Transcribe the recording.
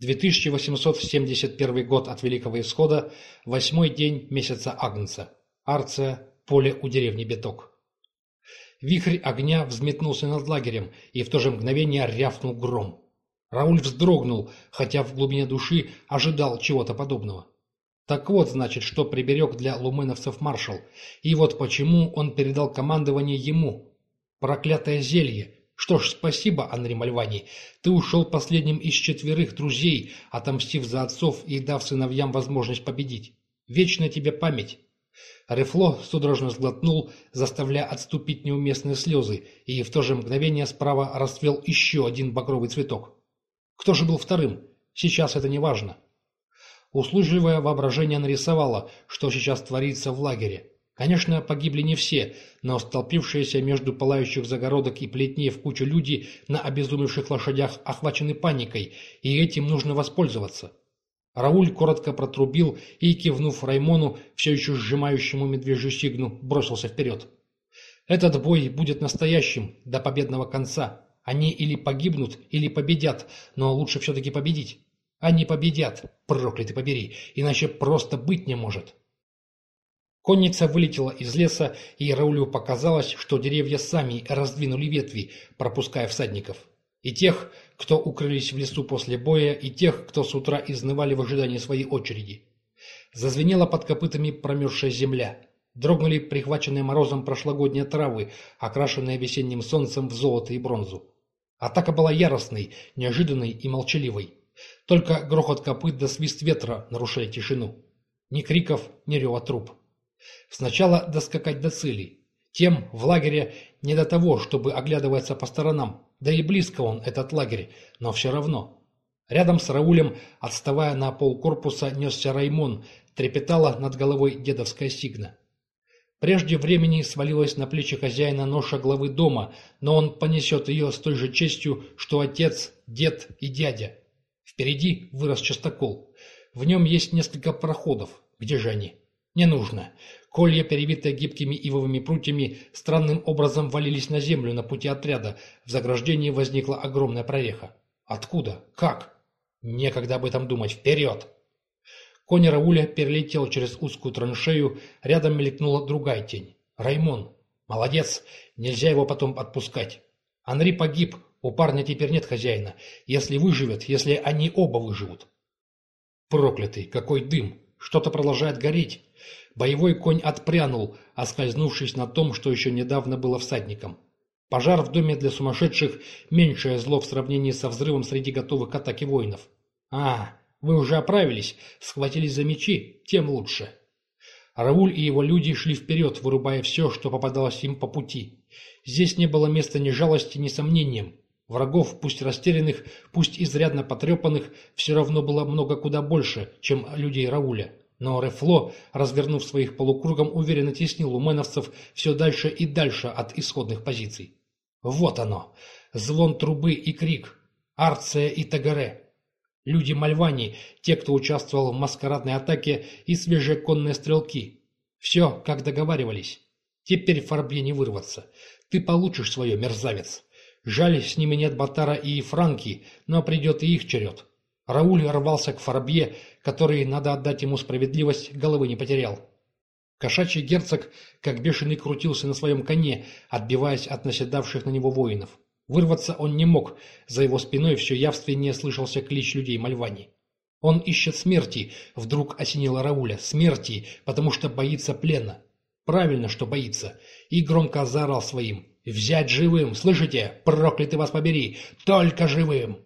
2871 год от Великого Исхода, восьмой день месяца Агнца. Арция, поле у деревни Беток. Вихрь огня взметнулся над лагерем, и в то же мгновение рявкнул гром. Рауль вздрогнул, хотя в глубине души ожидал чего-то подобного. Так вот, значит, что приберег для луменовцев маршал. И вот почему он передал командование ему. Проклятое зелье, что ж, спасибо, Анри Мальвани. Ты ушел последним из четверых друзей, отомстив за отцов и дав сыновьям возможность победить. Вечная тебе память. Рефло судорожно сглотнул, заставляя отступить неуместные слезы, и в то же мгновение справа расцвел еще один багровый цветок. Кто же был вторым? Сейчас это не важно. Услужливое воображение нарисовало, что сейчас творится в лагере. Конечно, погибли не все, но столпившиеся между пылающих загородок и плетней в кучу люди на обезумевших лошадях охвачены паникой, и этим нужно воспользоваться. Рауль коротко протрубил и, кивнув Раймону, все еще сжимающему медвежью сигну, бросился вперед. Этот бой будет настоящим, до победного конца. Они или погибнут, или победят, но лучше все-таки победить. Они победят, проклятый побери, иначе просто быть не может. Конница вылетела из леса, и Раулю показалось, что деревья сами раздвинули ветви, пропуская всадников. И тех, кто укрылись в лесу после боя, и тех, кто с утра изнывали в ожидании своей очереди. Зазвенела под копытами промерзшая земля. Дрогнули прихваченные морозом прошлогодние травы, окрашенные весенним солнцем в золото и бронзу. Атака была яростной, неожиданной и молчаливой. Только грохот копыт да свист ветра нарушали тишину. Ни криков, ни рева труп. Сначала доскакать до цели. Тем в лагере не до того, чтобы оглядываться по сторонам, да и близко он, этот лагерь, но все равно. Рядом с Раулем, отставая на пол корпуса, несся Раймон, трепетала над головой дедовская сигна. Прежде времени свалилась на плечи хозяина ноша главы дома, но он понесет ее с той же честью, что отец, дед и дядя. Впереди вырос частокол. В нем есть несколько проходов. Где же они? Не нужно. Колья, перевитые гибкими ивовыми прутьями, странным образом валились на землю на пути отряда. В заграждении возникла огромная прореха. Откуда? Как? Некогда об этом думать. Вперед! Конь Рауля перелетел через узкую траншею, рядом мелькнула другая тень. Раймон. Молодец, нельзя его потом отпускать. Анри погиб, у парня теперь нет хозяина. Если выживет, если они оба выживут. Проклятый, какой дым! Что-то продолжает гореть. Боевой конь отпрянул, оскользнувшись на том, что еще недавно было всадником. Пожар в доме для сумасшедших – меньшее зло в сравнении со взрывом среди готовых к атаке воинов. А, вы уже оправились, схватились за мечи, тем лучше. Рауль и его люди шли вперед, вырубая все, что попадалось им по пути. Здесь не было места ни жалости, ни сомнениям. Врагов, пусть растерянных, пусть изрядно потрепанных, все равно было много куда больше, чем людей Рауля. Но Рефло, развернув своих полукругом, уверенно теснил уменовцев все дальше и дальше от исходных позиций. Вот оно! Звон трубы и крик. Арция и Тагаре. Люди Мальвани, те, кто участвовал в маскарадной атаке, и свежие конные стрелки. Все, как договаривались. Теперь Фарбье не вырваться. Ты получишь свое, мерзавец. Жаль, с ними нет Батара и Франки, но придет и их черед. Рауль рвался к Фарбье, который, надо отдать ему справедливость, головы не потерял. Кошачий герцог, как бешеный, крутился на своем коне, отбиваясь от наседавших на него воинов. Вырваться он не мог, за его спиной все явственнее слышался клич людей Мальвани. Он ищет смерти, вдруг осенило Рауля, смерти, потому что боится плена. Правильно, что боится. И громко заорал своим. «Взять живым, слышите? Проклятый вас побери! Только живым!»